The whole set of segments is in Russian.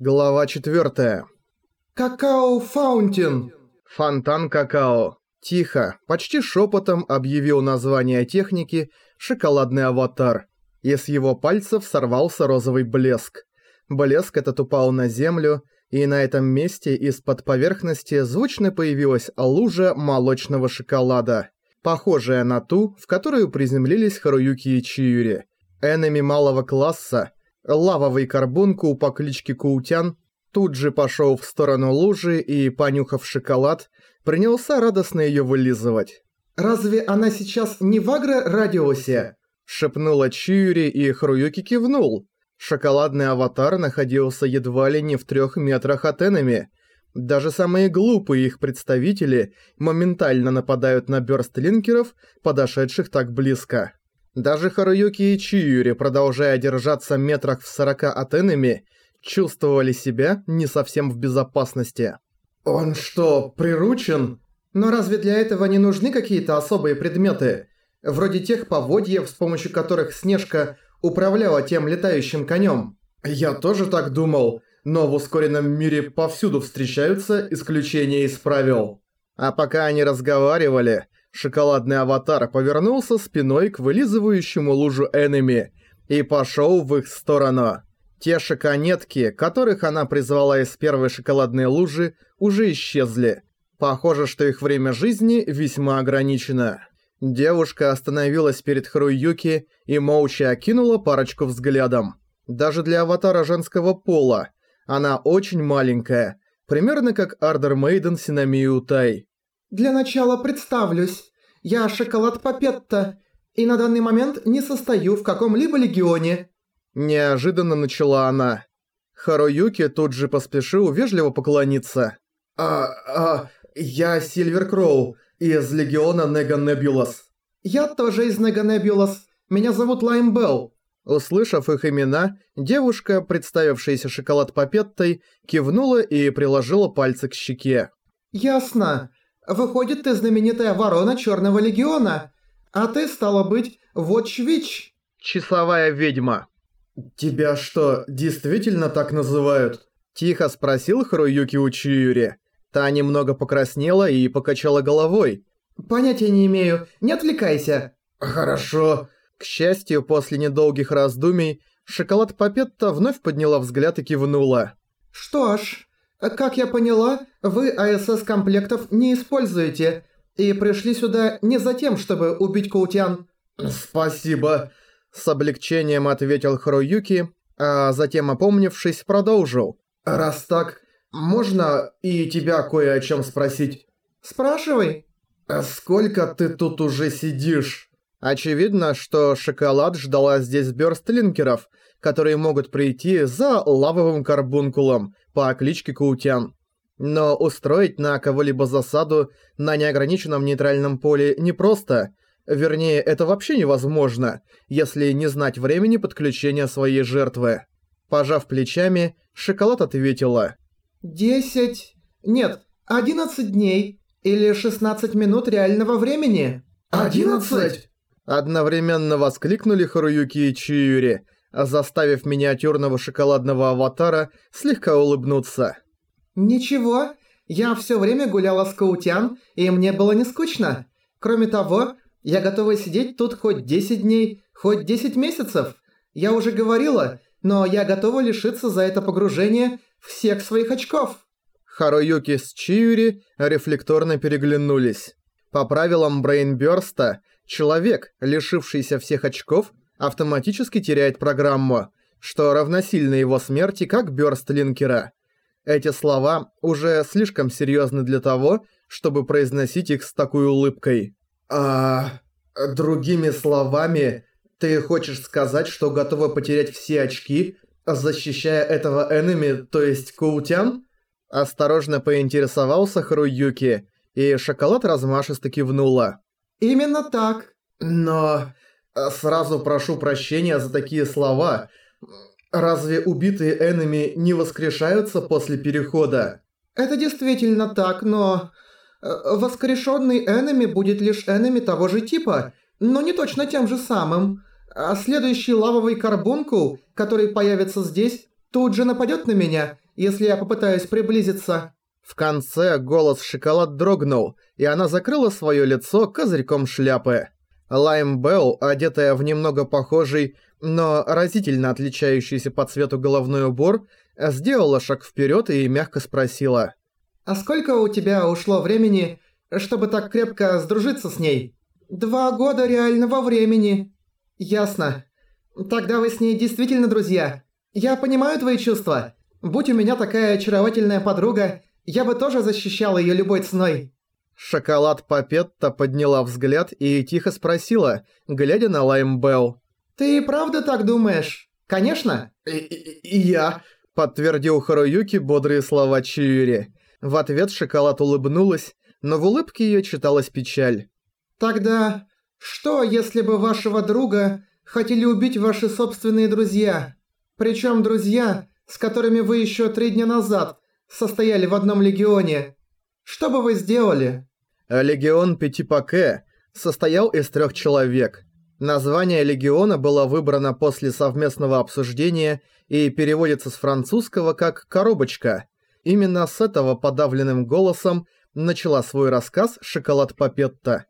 Глава 4. «Какао Фаунтин!» Фонтан какао. Тихо, почти шепотом объявил название техники «Шоколадный аватар». И с его пальцев сорвался розовый блеск. Блеск этот упал на землю, и на этом месте из-под поверхности звучно появилась лужа молочного шоколада, похожая на ту, в которую приземлились Харуюки и Чиюри. Энеми малого класса, лавовый карбунку по кличке Каутян, тут же пошел в сторону лужи и, понюхав шоколад, принялся радостно ее вылизывать. «Разве она сейчас не в агро-радиусе?» шепнула Чиюри и Харуюки кивнул. Шоколадный аватар находился едва ли не в трех метрах от Энеми. Даже самые глупые их представители моментально нападают на бёрстлинкеров, подошедших так близко. Даже Харуюки и Чиюри, продолжая держаться метрах в сорока от Энеми, чувствовали себя не совсем в безопасности. «Он что, приручен? Но разве для этого не нужны какие-то особые предметы? Вроде тех поводьев, с помощью которых Снежка управляла тем летающим конем?» «Я тоже так думал, но в ускоренном мире повсюду встречаются исключения из правил». А пока они разговаривали, шоколадный аватар повернулся спиной к вылизывающему лужу Энеми и пошел в их сторону. Те шоконетки, которых она призвала из первой шоколадной лужи, уже исчезли. Похоже, что их время жизни весьма ограничено. Девушка остановилась перед Харуюки и молча окинула парочку взглядом. Даже для аватара женского пола она очень маленькая, примерно как Ардор Мейден, Синомия Утай. «Для начала представлюсь. Я Шоколад Папетта, и на данный момент не состою в каком-либо легионе». Неожиданно начала она. Харуюки тут же поспешил вежливо поклониться. «А, а, я Сильвер Кроу, из легиона Нега Небулас». «Я тоже из Нега Небулас. Меня зовут Лайм Белл». Услышав их имена, девушка, представившаяся шоколад Папеттой, кивнула и приложила пальцы к щеке. «Ясно. Выходит, ты знаменитая ворона Черного Легиона. А ты, стала быть, Вотч-Вич». Часовая ведьма. «Тебя что, действительно так называют?» Тихо спросил Харуюки у Чиюри. Та немного покраснела и покачала головой. «Понятия не имею. Не отвлекайся». «Хорошо». К счастью, после недолгих раздумий, шоколад Папетта вновь подняла взгляд и кивнула. «Что ж, как я поняла, вы АСС комплектов не используете и пришли сюда не за тем, чтобы убить Каутян». «Спасибо», – с облегчением ответил Харуюки, а затем, опомнившись, продолжил. «Раз так, можно и тебя кое о чем спросить?» «Спрашивай». «Сколько ты тут уже сидишь?» Очевидно, что шоколад ждала здесь бёрстлинкеров, которые могут прийти за лавовым карбункулом по кличке Каутян. Но устроить на кого-либо засаду на неограниченном нейтральном поле непросто. Вернее, это вообще невозможно, если не знать времени подключения своей жертвы. Пожав плечами, Шоколад ответила. «Десять... Нет, одиннадцать дней или шестнадцать минут реального времени». «Одиннадцать?» Одновременно воскликнули Харуюки и Чиюри, заставив миниатюрного шоколадного аватара слегка улыбнуться. «Ничего, я все время гуляла с Каутян, и мне было не скучно. Кроме того, я готова сидеть тут хоть 10 дней, хоть 10 месяцев. Я уже говорила, но я готова лишиться за это погружение всех своих очков». Харуюки с Чиюри рефлекторно переглянулись. По правилам Брейнбёрста, человек, лишившийся всех очков, автоматически теряет программу, что равносильно его смерти как бёрст линкера. Эти слова уже слишком серьезны для того, чтобы произносить их с такой улыбкой. «А... другими словами, ты хочешь сказать, что готова потерять все очки, защищая этого энеми, то есть Коутян?» Осторожно поинтересовался Харуюки, и шоколад размашисто кивнула. «Именно так». «Но... Э, сразу прошу прощения за такие слова. Разве убитые энеми не воскрешаются после перехода?» «Это действительно так, но... Э, воскрешенный энеми будет лишь энеми того же типа, но не точно тем же самым. А следующий лавовый карбункул, который появится здесь, тут же нападет на меня, если я попытаюсь приблизиться?» В конце голос Шоколад дрогнул, и она закрыла свое лицо козырьком шляпы. Лайм Белл, одетая в немного похожий, но разительно отличающийся по цвету головной убор, сделала шаг вперед и мягко спросила. «А сколько у тебя ушло времени, чтобы так крепко сдружиться с ней?» «Два года реального времени». «Ясно. Тогда вы с ней действительно друзья. Я понимаю твои чувства. Будь у меня такая очаровательная подруга, я бы тоже защищала её любой ценой». Шоколад Папетта подняла взгляд и тихо спросила, глядя на Лайм Белл. «Ты правда так думаешь? Конечно?» «И, и, я», — подтвердил Харуюки бодрые слова Чиури. В ответ Шоколад улыбнулась, но в улыбке её читалась печаль. «Тогда что, если бы вашего друга хотели убить ваши собственные друзья? Причём друзья, с которыми вы ещё три дня назад состояли в одном легионе. Что бы вы сделали?» Легион Пятипаке состоял из трех человек. Название легиона было выбрано после совместного обсуждения и переводится с французского как «коробочка». Именно с этого подавленным голосом начала свой рассказ «Шоколад Папетта».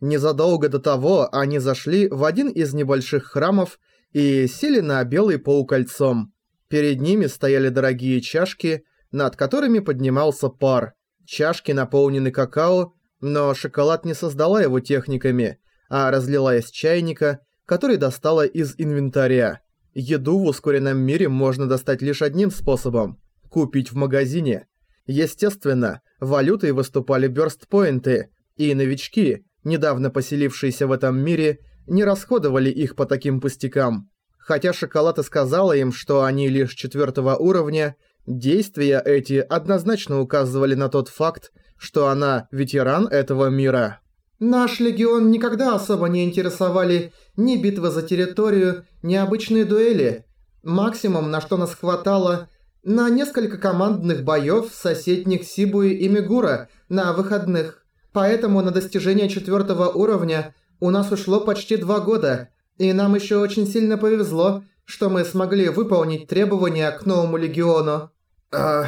Незадолго до того они зашли в один из небольших храмов и сели на белый полукольцом. Перед ними стояли дорогие чашки, над которыми поднимался пар. Чашки наполнены какао, но шоколад не создала его техниками, а разлила из чайника, который достала из инвентаря. Еду в ускоренном мире можно достать лишь одним способом – купить в магазине. Естественно, валютой выступали бёрстпоинты, и новички, недавно поселившиеся в этом мире, не расходовали их по таким пустякам. Хотя шоколад и сказала им, что они лишь четвертого уровня, действия эти однозначно указывали на тот факт, что она ветеран этого мира. Наш легион никогда особо не интересовали ни битвы за территорию, ни обычные дуэли. Максимум, на что нас хватало, на несколько командных боёв соседних Сибуи и Мигура на выходных. Поэтому на достижение четвертого уровня у нас ушло почти два года, и нам еще очень сильно повезло, что мы смогли выполнить требования к новому легиону. А,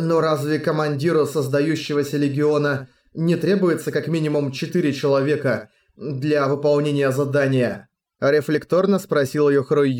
но разве командиру создающегося легиона не требуется как минимум четыре человека для выполнения задания? Рефлекторно спросил её Хрой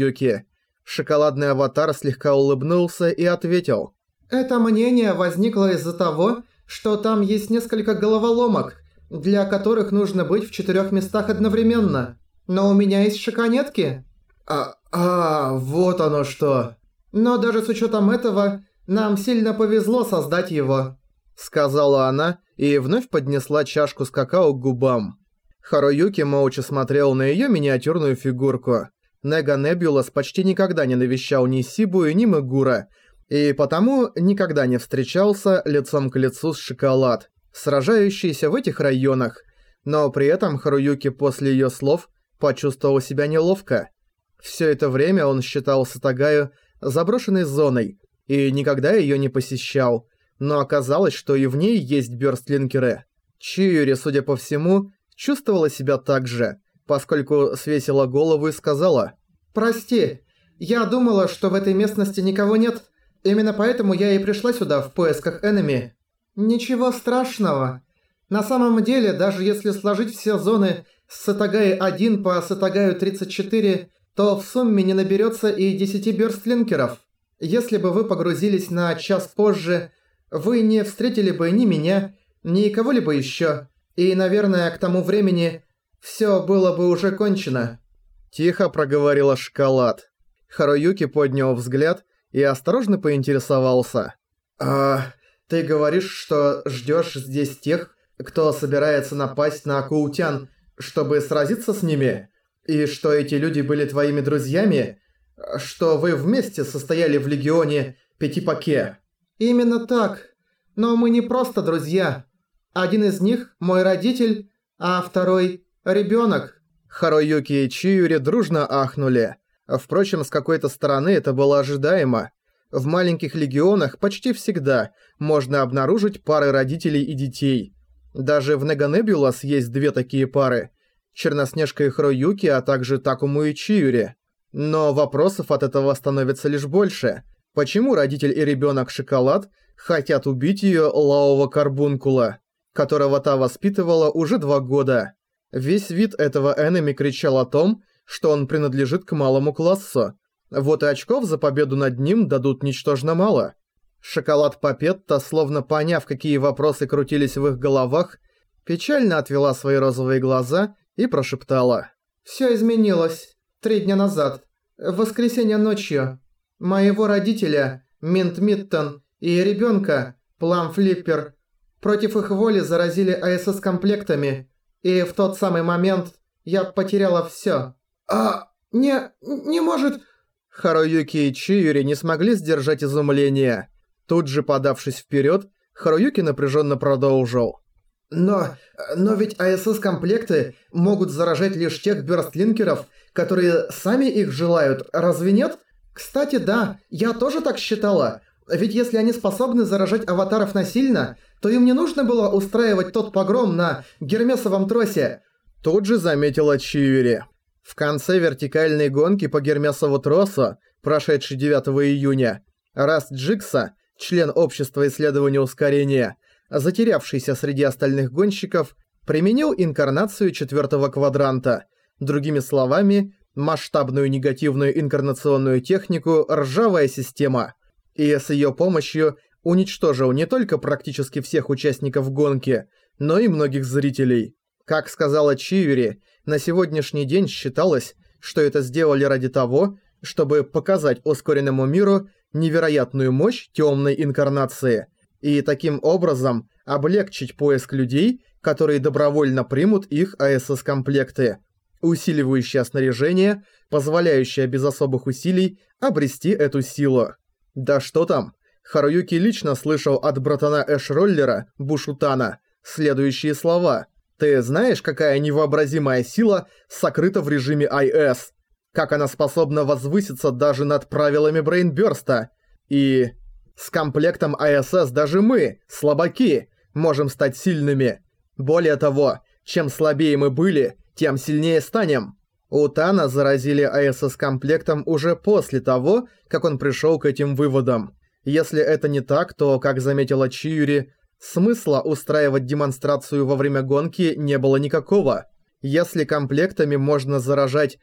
Шоколадный аватар слегка улыбнулся и ответил. Это мнение возникло из-за того, что там есть несколько головоломок, для которых нужно быть в четырёх местах одновременно. Но у меня есть шоконетки. А, а, вот оно что. Но даже с учётом этого, нам сильно повезло создать его», — сказала она и вновь поднесла чашку с какао к губам. Харуюки молча смотрел на её миниатюрную фигурку. Нега Небулас почти никогда не навещал ни Сибу, ни Мегура, и потому никогда не встречался лицом к лицу с Шоколад, сражающийся в этих районах, но при этом Харуюки после её слов почувствовал себя неловко. Всё это время он считал Сатагаю заброшенной зоной, и никогда её не посещал, но оказалось, что и в ней есть бёрстлинкеры. Чиури, судя по всему, чувствовала себя так же, поскольку свесила голову и сказала «Прости, я думала, что в этой местности никого нет, именно поэтому я и пришла сюда в поисках энеми». «Ничего страшного. На самом деле, даже если сложить все зоны с Сатагаи-1 по Сатагаю-34, то в сумме не наберется и 10 бёрстлинкеров. Если бы вы погрузились на час позже, вы не встретили бы ни меня, ни кого-либо еще, и, наверное, к тому времени все было бы уже кончено». Тихо проговорила Шоколад. Харуюки поднял взгляд и осторожно поинтересовался. «А ты говоришь, что ждешь здесь тех, кто собирается напасть на Каутян, чтобы сразиться с ними? И что эти люди были твоими друзьями?» что вы вместе состояли в Легионе Пятипаке». «Именно так. Но мы не просто друзья. Один из них – мой родитель, а второй – ребенок. Харуюки и Чиюри дружно ахнули. Впрочем, с какой-то стороны это было ожидаемо. В маленьких легионах почти всегда можно обнаружить пары родителей и детей. Даже в Неганебулас есть две такие пары. Черноснежка и Харуюки, а также Такому и Чиюри. Но вопросов от этого становится лишь больше, Почему родитель и ребенок Шоколад хотят убить ее лавового карбункула, которого та воспитывала уже два года? Весь вид этого энеми кричал о том, что он принадлежит к малому классу. Вот и очков за победу над ним дадут ничтожно мало. Шоколад Папетта, словно поняв, какие вопросы крутились в их головах, печально отвела свои розовые глаза и прошептала. «Всё изменилось. Три дня назад. В воскресенье ночью. Моего родителя, Минт Миттон, и ребёнка, Плам Флиппер, против их воли заразили АСС-комплектами, и в тот самый момент я потеряла всё. А, не, не может... Харуюки и Чиюри не смогли сдержать изумление. Тут же подавшись вперед, Харуюки напряженно продолжил. Но, но ведь АСС-комплекты могут заражать лишь тех бёрстлинкеров, которые сами их желают, разве нет? Кстати, да, я тоже так считала. Ведь если они способны заражать аватаров насильно, то им не нужно было устраивать тот погром на Гермесовом тросе. Тут же заметила Чиюри. В конце вертикальной гонки по Гермесову тросу, прошедшей 9 июня, Раст Джикса, член общества исследования ускорения, затерявшийся среди остальных гонщиков, применил инкарнацию четвертого квадранта, другими словами, масштабную негативную инкарнационную технику «ржавая система», и с ее помощью уничтожил не только практически всех участников гонки, но и многих зрителей. Как сказала Чиури, на сегодняшний день считалось, что это сделали ради того, чтобы показать ускоренному миру невероятную мощь темной инкарнации и таким образом облегчить поиск людей, которые добровольно примут их АСС-комплекты, усиливающее снаряжение, позволяющее без особых усилий обрести эту силу. Да что там, Харуюки лично слышал от братана Эш-роллера, Бушутана, следующие слова – ты знаешь, какая невообразимая сила сокрыта в режиме IS? Как она способна возвыситься даже над правилами Брейнбёрста? И... С комплектом ISS даже мы, слабаки, можем стать сильными. Более того, чем слабее мы были, тем сильнее станем. У Тана заразили ISS комплектом уже после того, как он пришел к этим выводам. Если это не так, то, как заметила Чиури, Смысла устраивать демонстрацию во время гонки не было никакого. Если комплектами можно заражать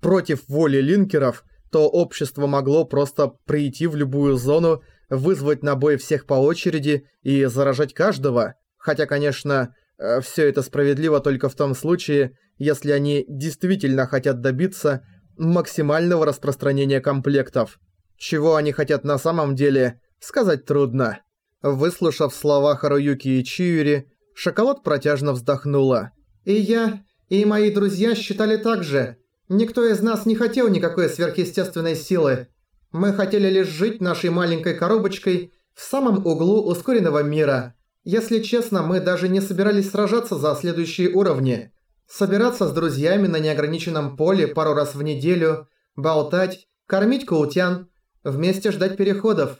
против воли линкеров, то общество могло просто прийти в любую зону, вызвать на бой всех по очереди и заражать каждого. Хотя, конечно, э, все это справедливо только в том случае, если они действительно хотят добиться максимального распространения комплектов. Чего они хотят на самом деле, сказать трудно. Выслушав слова Харуюки и Чиури, Шоколад протяжно вздохнула. «И я, и мои друзья считали так же. Никто из нас не хотел никакой сверхъестественной силы. Мы хотели лишь жить нашей маленькой коробочкой в самом углу ускоренного мира. Если честно, мы даже не собирались сражаться за следующие уровни. Собираться с друзьями на неограниченном поле пару раз в неделю, болтать, кормить каутян, вместе ждать переходов.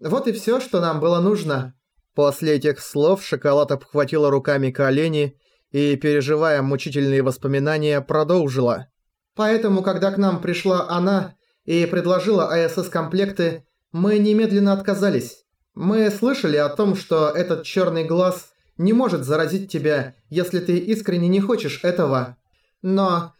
Вот и все, что нам было нужно». После этих слов Шоколад обхватила руками колени и, переживая мучительные воспоминания, продолжила. «Поэтому, когда к нам пришла она и предложила АСС-комплекты, мы немедленно отказались. Мы слышали о том, что этот черный глаз не может заразить тебя, если ты искренне не хочешь этого. Но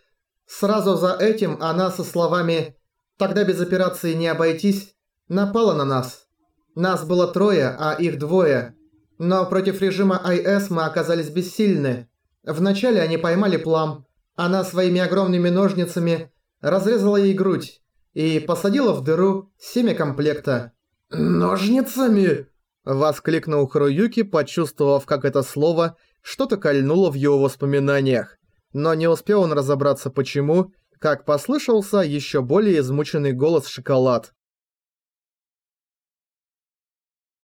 сразу за этим она со словами «тогда без операции не обойтись» напала на нас. Нас было трое, а их двое. Но против режима IS мы оказались бессильны. Вначале они поймали Плам. Она своими огромными ножницами разрезала ей грудь и посадила в дыру семя комплекта. «Ножницами?» – воскликнул Харуюки, почувствовав, как это слово что-то кольнуло в его воспоминаниях. Но не успел он разобраться почему, как послышался еще более измученный голос Шоколад.